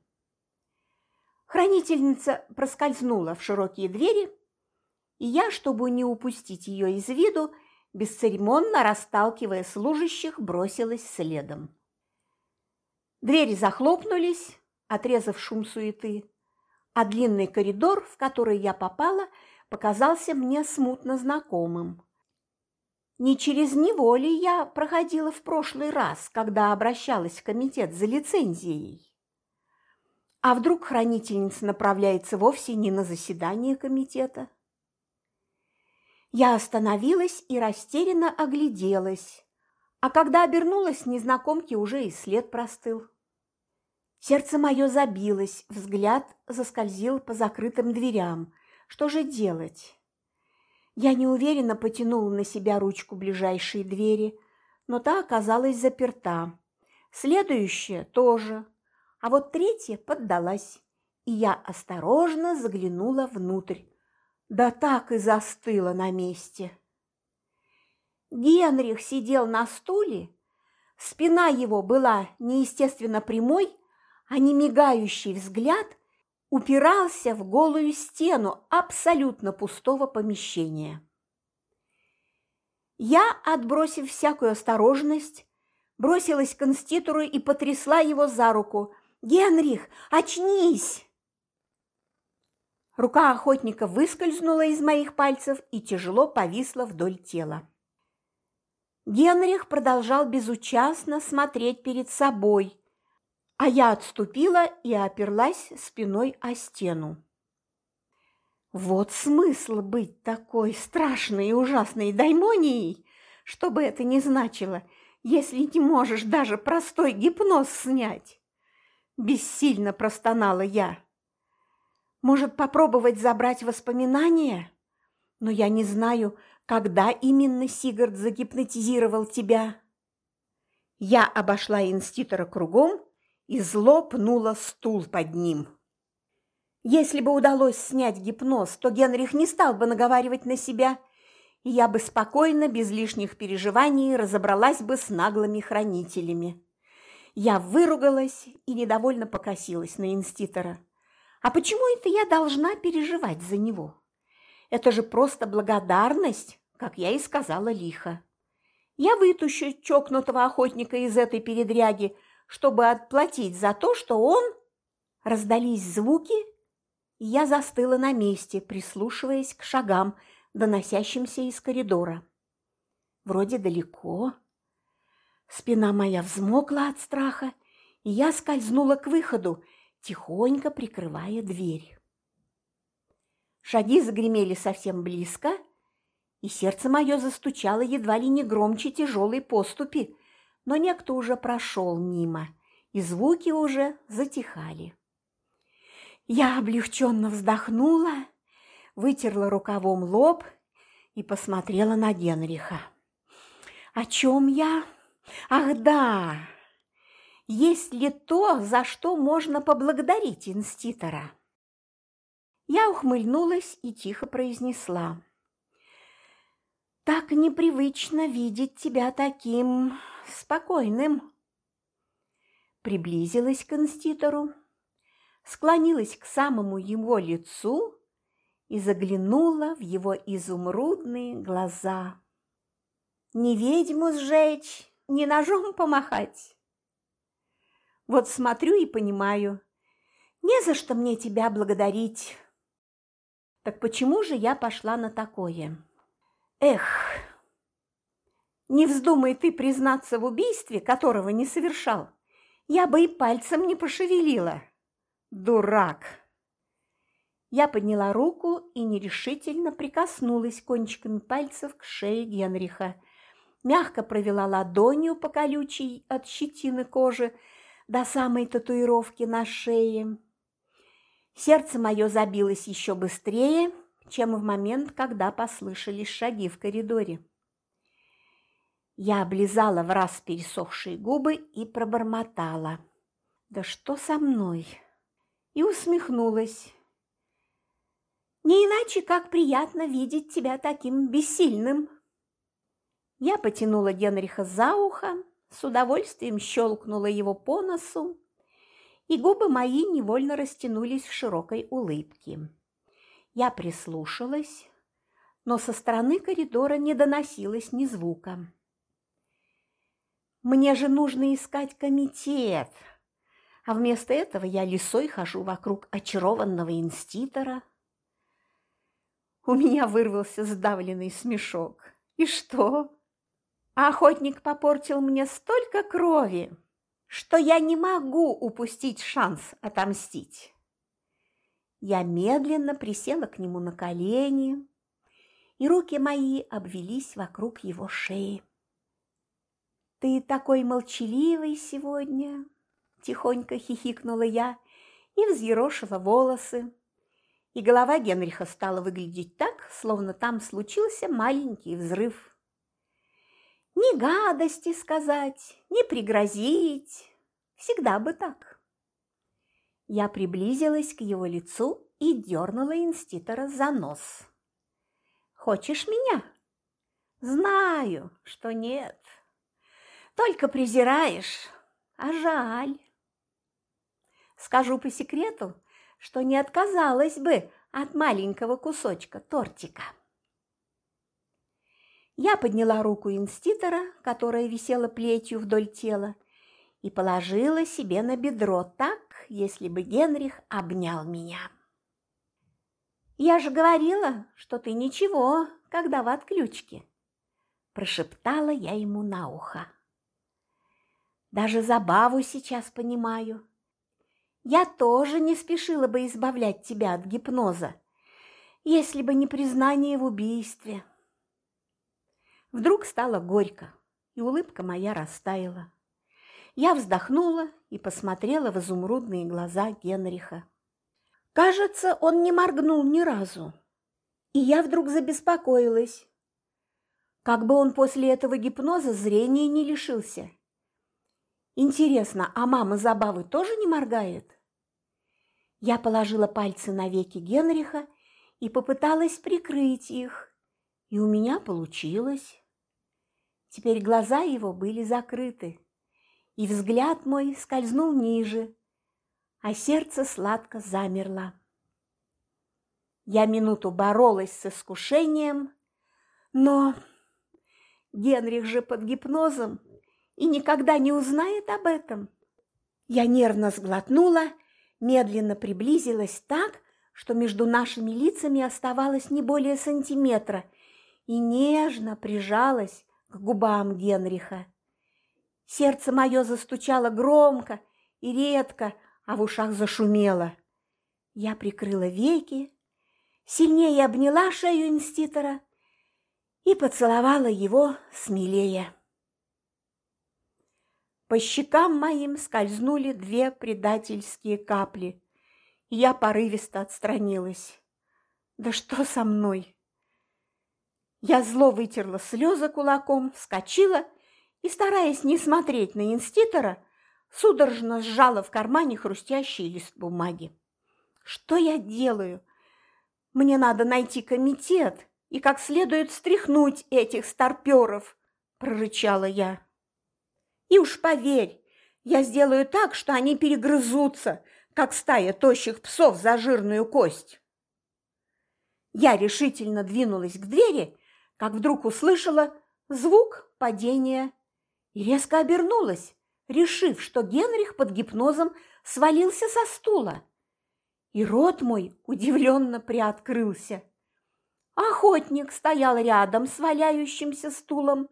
Хранительница проскользнула в широкие двери, и я, чтобы не упустить ее из виду, бесцеремонно расталкивая служащих, бросилась следом. Двери захлопнулись, отрезав шум суеты, а длинный коридор, в который я попала, показался мне смутно знакомым. Не через него ли я проходила в прошлый раз, когда обращалась в комитет за лицензией? А вдруг хранительница направляется вовсе не на заседание комитета? Я остановилась и растерянно огляделась, а когда обернулась, незнакомки уже и след простыл. Сердце мое забилось, взгляд заскользил по закрытым дверям. Что же делать? Я неуверенно потянула на себя ручку ближайшей двери, но та оказалась заперта. Следующая тоже, а вот третья поддалась, и я осторожно заглянула внутрь. Да так и застыла на месте. Генрих сидел на стуле, спина его была неестественно прямой, а не мигающий взгляд упирался в голую стену абсолютно пустого помещения. Я, отбросив всякую осторожность, бросилась к конститору и потрясла его за руку. «Генрих, очнись!» Рука охотника выскользнула из моих пальцев и тяжело повисла вдоль тела. Генрих продолжал безучастно смотреть перед собой, а я отступила и оперлась спиной о стену. Вот смысл быть такой страшной и ужасной даймонией, что бы это ни значило, если не можешь даже простой гипноз снять. Бессильно простонала я. Может, попробовать забрать воспоминания? Но я не знаю, когда именно Сигард загипнотизировал тебя. Я обошла инститора кругом и зло пнула стул под ним. Если бы удалось снять гипноз, то Генрих не стал бы наговаривать на себя, и я бы спокойно, без лишних переживаний, разобралась бы с наглыми хранителями. Я выругалась и недовольно покосилась на инститора. А почему это я должна переживать за него? Это же просто благодарность, как я и сказала лихо. Я вытащу чокнутого охотника из этой передряги, чтобы отплатить за то, что он... Раздались звуки, и я застыла на месте, прислушиваясь к шагам, доносящимся из коридора. Вроде далеко. Спина моя взмокла от страха, и я скользнула к выходу, тихонько прикрывая дверь. Шаги загремели совсем близко, и сердце мое застучало едва ли не громче тяжелой поступи, но некто уже прошел мимо, и звуки уже затихали. Я облегченно вздохнула, вытерла рукавом лоб и посмотрела на Генриха. О чем я? Ах да! Есть ли то, за что можно поблагодарить инститора? Я ухмыльнулась и тихо произнесла. Так непривычно видеть тебя таким спокойным. Приблизилась к инститору, склонилась к самому его лицу и заглянула в его изумрудные глаза. Не ведьму сжечь, не ножом помахать. Вот смотрю и понимаю, не за что мне тебя благодарить. Так почему же я пошла на такое? Эх, не вздумай ты признаться в убийстве, которого не совершал. Я бы и пальцем не пошевелила. Дурак!» Я подняла руку и нерешительно прикоснулась кончиками пальцев к шее Генриха, мягко провела ладонью по колючей от щетины кожи до самой татуировки на шее. Сердце мое забилось еще быстрее, чем в момент, когда послышались шаги в коридоре. Я облизала в раз пересохшие губы и пробормотала. «Да что со мной?» И усмехнулась. «Не иначе, как приятно видеть тебя таким бессильным». Я потянула Генриха за ухо, с удовольствием щелкнула его по носу, и губы мои невольно растянулись в широкой улыбке. Я прислушалась, но со стороны коридора не доносилось ни звука. Мне же нужно искать комитет, а вместо этого я лисой хожу вокруг очарованного инститора. У меня вырвался сдавленный смешок. И что? А охотник попортил мне столько крови, что я не могу упустить шанс отомстить. Я медленно присела к нему на колени, и руки мои обвелись вокруг его шеи. «Ты такой молчаливый сегодня!» – тихонько хихикнула я и взъерошила волосы. И голова Генриха стала выглядеть так, словно там случился маленький взрыв. Ни гадости сказать, ни пригрозить. Всегда бы так. Я приблизилась к его лицу и дернула инститора за нос. «Хочешь меня?» «Знаю, что нет. Только презираешь, а жаль. Скажу по секрету, что не отказалась бы от маленького кусочка тортика». Я подняла руку инститора, которая висела плетью вдоль тела, и положила себе на бедро так, если бы Генрих обнял меня. «Я же говорила, что ты ничего, когда в отключке», – прошептала я ему на ухо. «Даже забаву сейчас понимаю. Я тоже не спешила бы избавлять тебя от гипноза, если бы не признание в убийстве». Вдруг стало горько, и улыбка моя растаяла. Я вздохнула и посмотрела в изумрудные глаза Генриха. Кажется, он не моргнул ни разу. И я вдруг забеспокоилась. Как бы он после этого гипноза зрения не лишился. Интересно, а мама Забавы тоже не моргает? Я положила пальцы на веки Генриха и попыталась прикрыть их, и у меня получилось. Теперь глаза его были закрыты, и взгляд мой скользнул ниже, а сердце сладко замерло. Я минуту боролась с искушением, но Генрих же под гипнозом и никогда не узнает об этом. Я нервно сглотнула, медленно приблизилась так, что между нашими лицами оставалось не более сантиметра, и нежно прижалась к губам Генриха. Сердце мое застучало громко и редко, а в ушах зашумело. Я прикрыла веки, сильнее обняла шею инститора и поцеловала его смелее. По щекам моим скользнули две предательские капли, я порывисто отстранилась. Да что со мной? Я зло вытерла слезы кулаком, вскочила и, стараясь не смотреть на инститора, судорожно сжала в кармане хрустящий лист бумаги. Что я делаю? Мне надо найти комитет и как следует стряхнуть этих старперов, прорычала я. И уж поверь, я сделаю так, что они перегрызутся, как стая тощих псов за жирную кость. Я решительно двинулась к двери как вдруг услышала звук падения и резко обернулась, решив, что Генрих под гипнозом свалился со стула. И рот мой удивленно приоткрылся. Охотник стоял рядом с валяющимся стулом.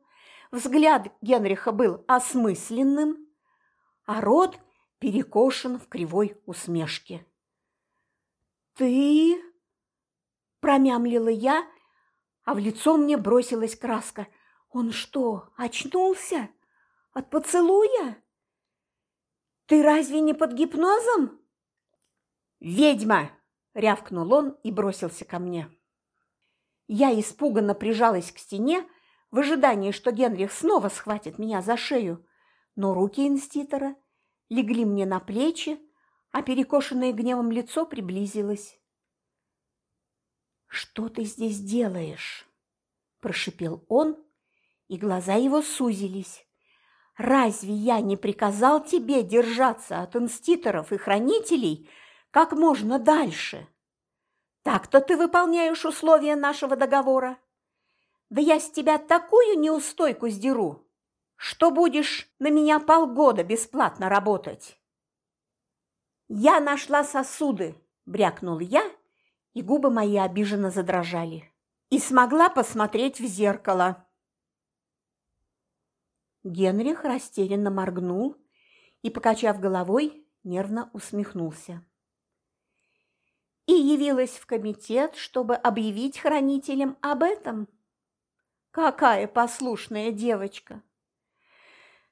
Взгляд Генриха был осмысленным, а рот перекошен в кривой усмешке. «Ты?» – промямлила я, а в лицо мне бросилась краска. Он что, очнулся? От поцелуя? Ты разве не под гипнозом? Ведьма! рявкнул он и бросился ко мне. Я испуганно прижалась к стене в ожидании, что Генрих снова схватит меня за шею, но руки инститора легли мне на плечи, а перекошенное гневом лицо приблизилось. «Что ты здесь делаешь?» – прошипел он, и глаза его сузились. «Разве я не приказал тебе держаться от инститоров и хранителей как можно дальше?» Так-то ты выполняешь условия нашего договора. Да я с тебя такую неустойку сдеру, что будешь на меня полгода бесплатно работать. Я нашла сосуды, брякнул я, и губы мои обиженно задрожали. И смогла посмотреть в зеркало. Генрих растерянно моргнул и, покачав головой, нервно усмехнулся и явилась в комитет, чтобы объявить хранителям об этом. Какая послушная девочка!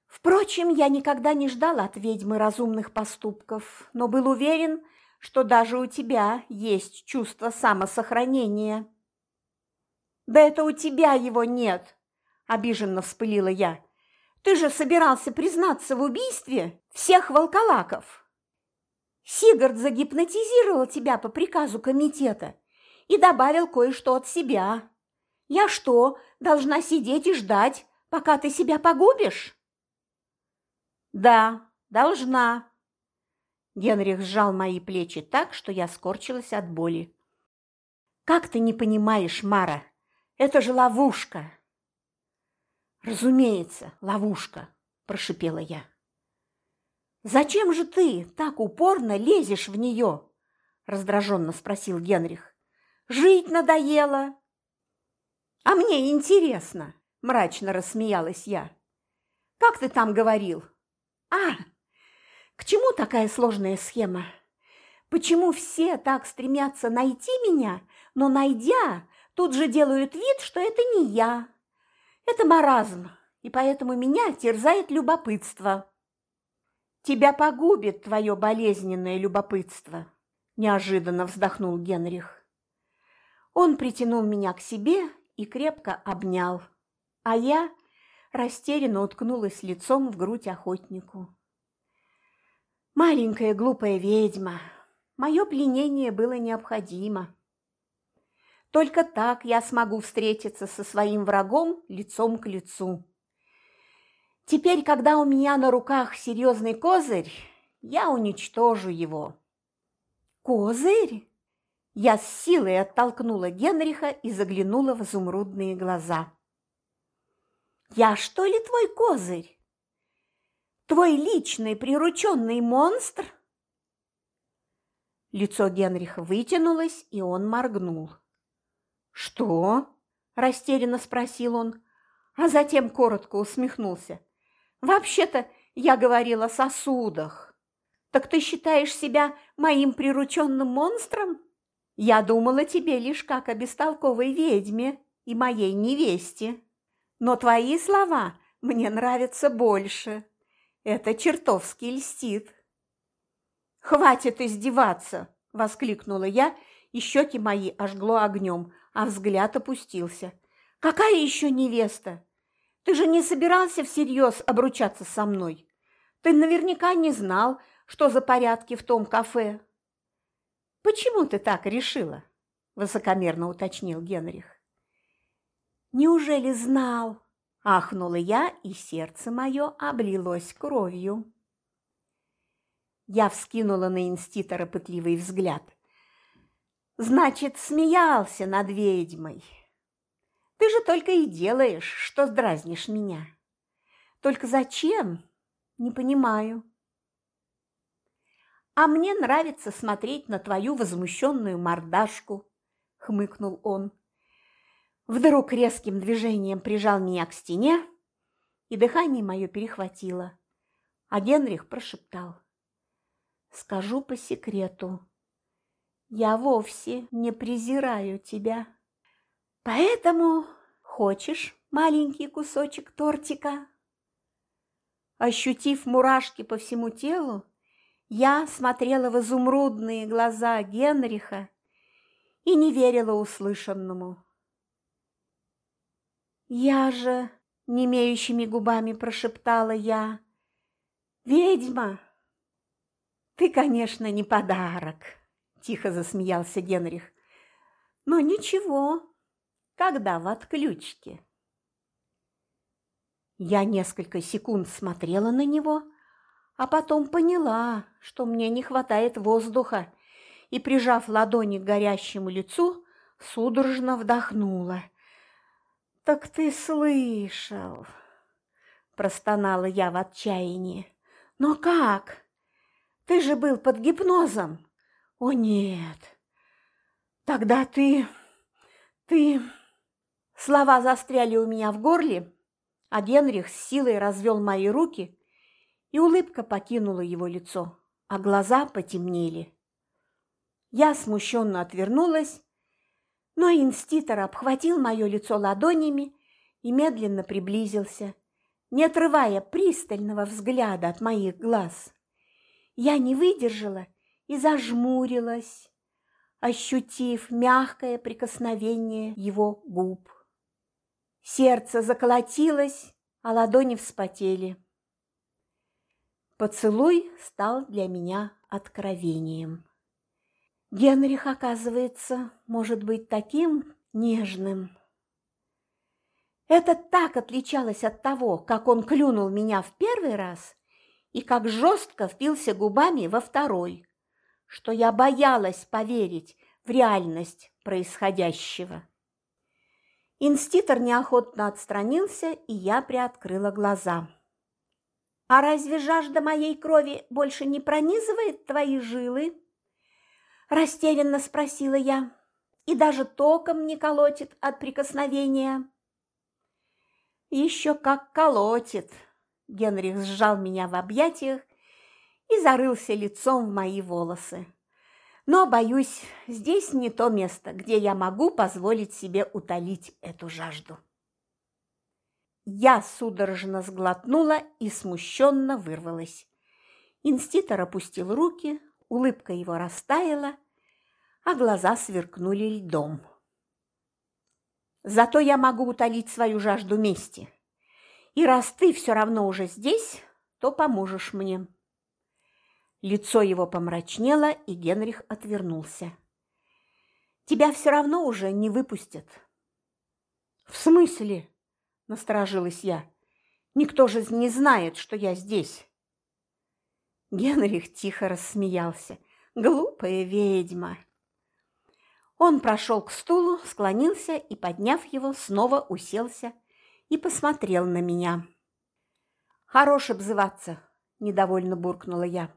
Впрочем, я никогда не ждал от ведьмы разумных поступков, но был уверен, что даже у тебя есть чувство самосохранения. «Да это у тебя его нет!» – обиженно вспылила я. «Ты же собирался признаться в убийстве всех волколаков!» Сигард загипнотизировал тебя по приказу комитета и добавил кое-что от себя. Я что, должна сидеть и ждать, пока ты себя погубишь? Да, должна. Генрих сжал мои плечи так, что я скорчилась от боли. Как ты не понимаешь, Мара? Это же ловушка. Разумеется, ловушка, прошипела я. «Зачем же ты так упорно лезешь в нее?» – раздраженно спросил Генрих. «Жить надоело». «А мне интересно», – мрачно рассмеялась я. «Как ты там говорил?» «А, к чему такая сложная схема? Почему все так стремятся найти меня, но, найдя, тут же делают вид, что это не я? Это маразм, и поэтому меня терзает любопытство». Тебя погубит твое болезненное любопытство, неожиданно вздохнул Генрих. Он притянул меня к себе и крепко обнял, а я растерянно уткнулась лицом в грудь охотнику. Маленькая глупая ведьма, мое пленение было необходимо. Только так я смогу встретиться со своим врагом лицом к лицу. Теперь, когда у меня на руках серьезный козырь, я уничтожу его. Козырь? Я с силой оттолкнула Генриха и заглянула в изумрудные глаза. Я что ли твой козырь? Твой личный прирученный монстр? Лицо Генриха вытянулось, и он моргнул. «Что?» – растерянно спросил он, а затем коротко усмехнулся. Вообще-то я говорила о сосудах. Так ты считаешь себя моим прирученным монстром? Я думала тебе лишь как о бестолковой ведьме и моей невесте. Но твои слова мне нравятся больше. Это чертовски льстит. «Хватит издеваться!» – воскликнула я, и щеки мои ожгло огнем, а взгляд опустился. «Какая еще невеста? Ты же не собирался всерьез обручаться со мной. Ты наверняка не знал, что за порядки в том кафе. Почему ты так решила? Высокомерно уточнил Генрих. Неужели знал? Ахнула я, и сердце мое облилось кровью. Я вскинула на инститора пытливый взгляд. Значит, смеялся над ведьмой. Ты же только и делаешь, что дразнишь меня. Только зачем? Не понимаю. А мне нравится смотреть на твою возмущенную мордашку, хмыкнул он. Вдруг резким движением прижал меня к стене, и дыхание мое перехватило. А Генрих прошептал. «Скажу по секрету, я вовсе не презираю тебя». Поэтому Хочешь маленький кусочек тортика?» Ощутив мурашки по всему телу, я смотрела в изумрудные глаза Генриха и не верила услышанному. «Я же...» — немеющими губами прошептала я. «Ведьма!» «Ты, конечно, не подарок», — тихо засмеялся Генрих. «Но ничего, когда в отключке». Я несколько секунд смотрела на него, а потом поняла, что мне не хватает воздуха, и, прижав ладони к горящему лицу, судорожно вдохнула. «Так ты слышал!» – простонала я в отчаянии. «Но как? Ты же был под гипнозом!» «О, нет! Тогда ты... ты...» Слова застряли у меня в горле, а Генрих с силой развел мои руки, и улыбка покинула его лицо, а глаза потемнели. Я смущенно отвернулась, но инститор обхватил мое лицо ладонями и медленно приблизился, не отрывая пристального взгляда от моих глаз. Я не выдержала и зажмурилась, ощутив мягкое прикосновение его губ. Сердце заколотилось, а ладони вспотели. Поцелуй стал для меня откровением. Генрих, оказывается, может быть таким нежным. Это так отличалось от того, как он клюнул меня в первый раз и как жестко впился губами во второй, что я боялась поверить в реальность происходящего. Инститор неохотно отстранился, и я приоткрыла глаза. «А разве жажда моей крови больше не пронизывает твои жилы?» Растерянно спросила я. «И даже током не колотит от прикосновения?» «Еще как колотит!» Генрих сжал меня в объятиях и зарылся лицом в мои волосы. Но, боюсь, здесь не то место, где я могу позволить себе утолить эту жажду. Я судорожно сглотнула и смущенно вырвалась. Инститор опустил руки, улыбка его растаяла, а глаза сверкнули льдом. Зато я могу утолить свою жажду мести. И раз ты все равно уже здесь, то поможешь мне. Лицо его помрачнело, и Генрих отвернулся. «Тебя все равно уже не выпустят». «В смысле?» – насторожилась я. «Никто же не знает, что я здесь». Генрих тихо рассмеялся. «Глупая ведьма!» Он прошел к стулу, склонился и, подняв его, снова уселся и посмотрел на меня. «Хорош обзываться!» – недовольно буркнула я.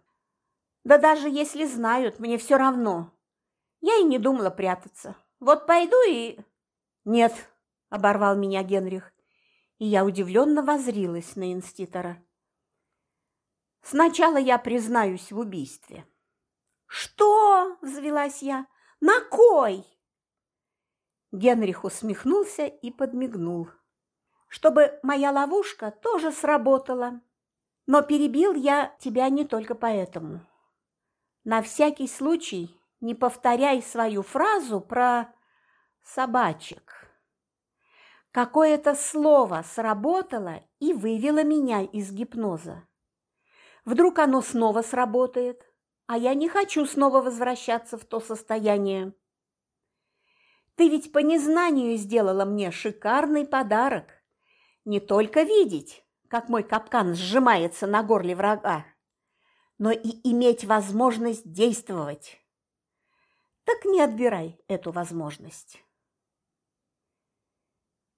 Да даже если знают, мне все равно. Я и не думала прятаться. Вот пойду и... Нет, оборвал меня Генрих, и я удивленно возрилась на инститора. Сначала я признаюсь в убийстве. Что? взвелась я. На кой? Генрих усмехнулся и подмигнул. Чтобы моя ловушка тоже сработала. Но перебил я тебя не только поэтому. На всякий случай не повторяй свою фразу про собачек. Какое-то слово сработало и вывело меня из гипноза. Вдруг оно снова сработает, а я не хочу снова возвращаться в то состояние. Ты ведь по незнанию сделала мне шикарный подарок. Не только видеть, как мой капкан сжимается на горле врага, но и иметь возможность действовать. Так не отбирай эту возможность.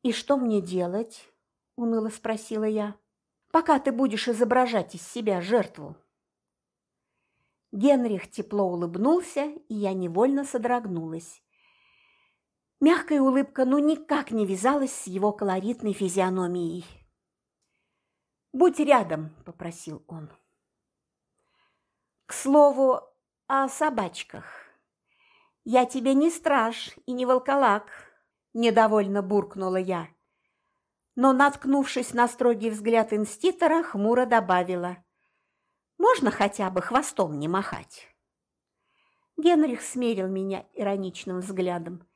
«И что мне делать?» – уныло спросила я. «Пока ты будешь изображать из себя жертву». Генрих тепло улыбнулся, и я невольно содрогнулась. Мягкая улыбка ну никак не вязалась с его колоритной физиономией. «Будь рядом», – попросил он. К слову, о собачках. Я тебе не страж и не волколак, недовольно буркнула я. но, наткнувшись на строгий взгляд инститора, хмуро добавила. «Можно хотя бы хвостом не махать?» Генрих смерил меня ироничным взглядом.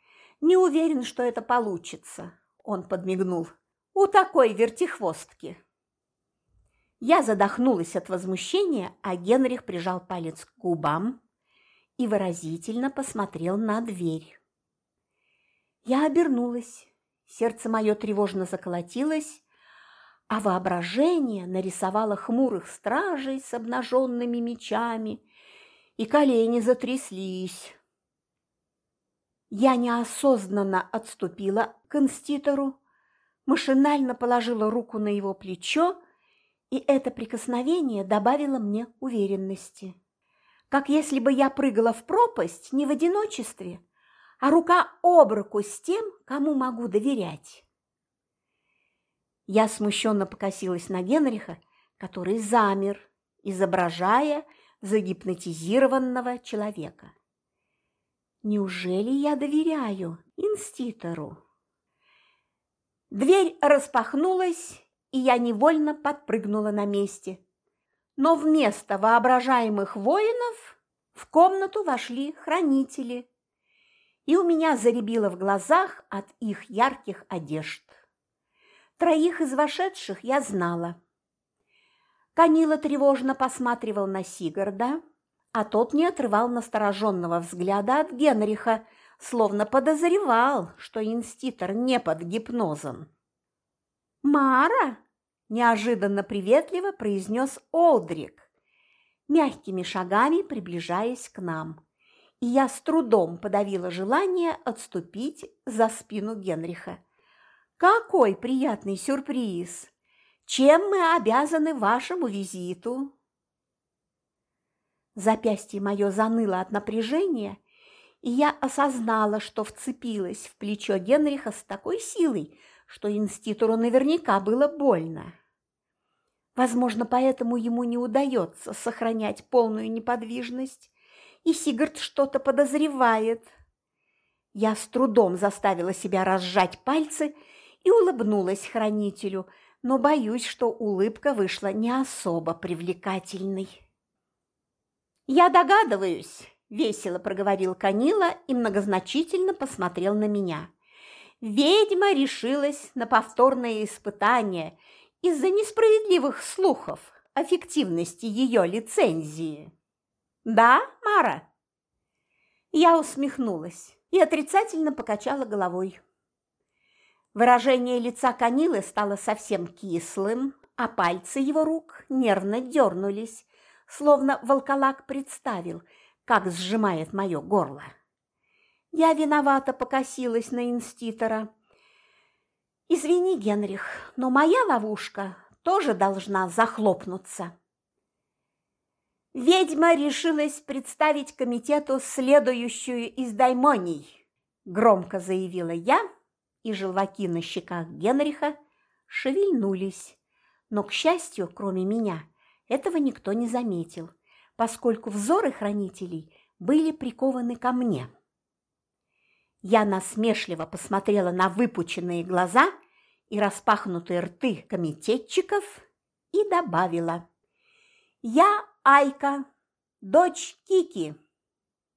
«Не уверен, что это получится», – он подмигнул. «У такой вертихвостки». Я задохнулась от возмущения, а Генрих прижал палец к губам и выразительно посмотрел на дверь. Я обернулась. Сердце мое тревожно заколотилось, а воображение нарисовало хмурых стражей с обнаженными мечами, и колени затряслись. Я неосознанно отступила к инститору, машинально положила руку на его плечо, и это прикосновение добавило мне уверенности. Как если бы я прыгала в пропасть не в одиночестве, а рука об руку с тем, кому могу доверять. Я смущенно покосилась на Генриха, который замер, изображая загипнотизированного человека. Неужели я доверяю инститору? Дверь распахнулась, и я невольно подпрыгнула на месте. Но вместо воображаемых воинов в комнату вошли хранители, и у меня заребило в глазах от их ярких одежд. Троих из вошедших я знала. Канила тревожно посматривал на Сигарда, а тот не отрывал настороженного взгляда от Генриха, словно подозревал, что инститор не под гипнозом. «Мара!» – неожиданно приветливо произнес Олдрик, мягкими шагами приближаясь к нам. И я с трудом подавила желание отступить за спину Генриха. «Какой приятный сюрприз! Чем мы обязаны вашему визиту?» Запястье мое заныло от напряжения, и я осознала, что вцепилась в плечо Генриха с такой силой, что инститору наверняка было больно. Возможно, поэтому ему не удается сохранять полную неподвижность, и Сигард что-то подозревает. Я с трудом заставила себя разжать пальцы и улыбнулась хранителю, но боюсь, что улыбка вышла не особо привлекательной. «Я догадываюсь», – весело проговорил Канила и многозначительно посмотрел на меня. «Ведьма решилась на повторное испытание из-за несправедливых слухов о фиктивности ее лицензии». «Да, Мара?» Я усмехнулась и отрицательно покачала головой. Выражение лица Канилы стало совсем кислым, а пальцы его рук нервно дернулись, словно волколак представил, как сжимает мое горло. Я виновато покосилась на инститора. «Извини, Генрих, но моя ловушка тоже должна захлопнуться». Ведьма решилась представить комитету следующую из даймоний, громко заявила я, и желваки на щеках Генриха шевельнулись. Но, к счастью, кроме меня, этого никто не заметил, поскольку взоры хранителей были прикованы ко мне. Я насмешливо посмотрела на выпученные глаза и распахнутые рты комитетчиков и добавила. «Я Айка, дочь Кики».